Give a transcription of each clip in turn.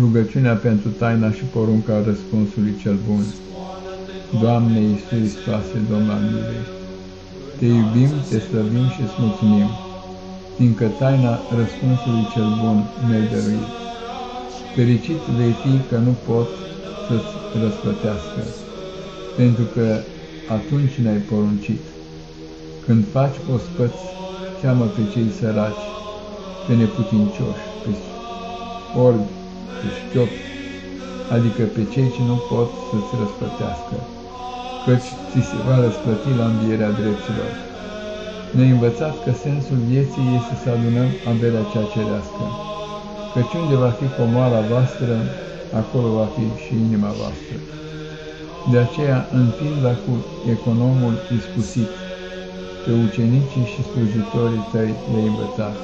Rugăciunea pentru taina și porunca răspunsului cel bun. Doamne Iisus Hristoase, Domn al milei, Te iubim, Te slăbim și îți mulțumim, fiindcă taina răspunsului cel bun ne-ai dăruit. Fericit vei fi că nu pot să-ți răsplătească, pentru că atunci ne-ai poruncit. Când faci ospăți, cheamă pe cei săraci, pe neputincioși, pe orbi, pe șchiopi, adică pe cei ce nu pot să-ți răsplătească, căci ți se va răsplăti la învierea dreptilor. Ne-ai învățat că sensul vieții este să adunăm averea cea cerească, căci unde va fi comoara voastră, acolo va fi și inima voastră. De aceea, împinda cu economul iscusit, pe ucenicii și slujitorii tăi le-ai învățat,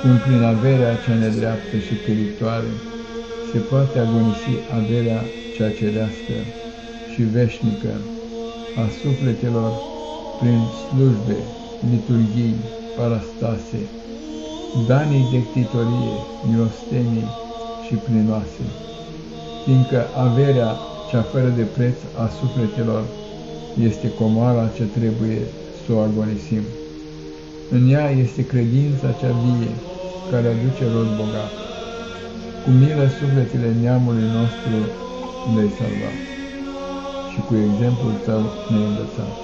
cum prin averea cea nedreaptă și peritoare se poate agonisi averea cea cerească și veșnică a sufletelor prin slujbe, liturghii, parastase, danii de ctitorie, milostenii și plinoase, fiindcă averea cea fără de preț a sufletelor este comoara ce trebuie să o agonisim. În ea este credința cea vie, care aduce rod bogat. Cu milă sufletele neamului nostru le-ai salvat și cu exemplul tău ne-ai învățat,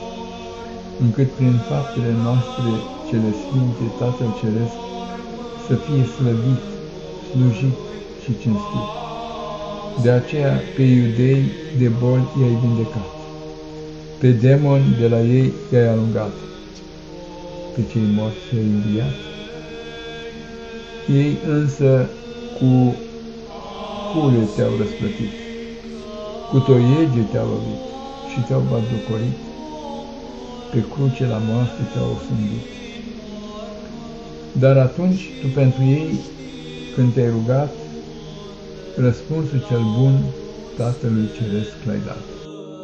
încât prin faptele noastre cele sfinte Tatăl Ceresc să fie slăbit, slujit și cinstit. De aceea pe iudei de boli i-ai vindecat, pe demoni de la ei i-ai alungat, pe cei morți i-ai înviat. Ei însă cu cule te-au răsplătit, cu toiege te-au lovit și te-au batjocorit, pe cruce la moarte te-au osândit. Dar atunci tu pentru ei, când te-ai rugat, răspunsul cel bun Tatălui Ceresc l-ai dat.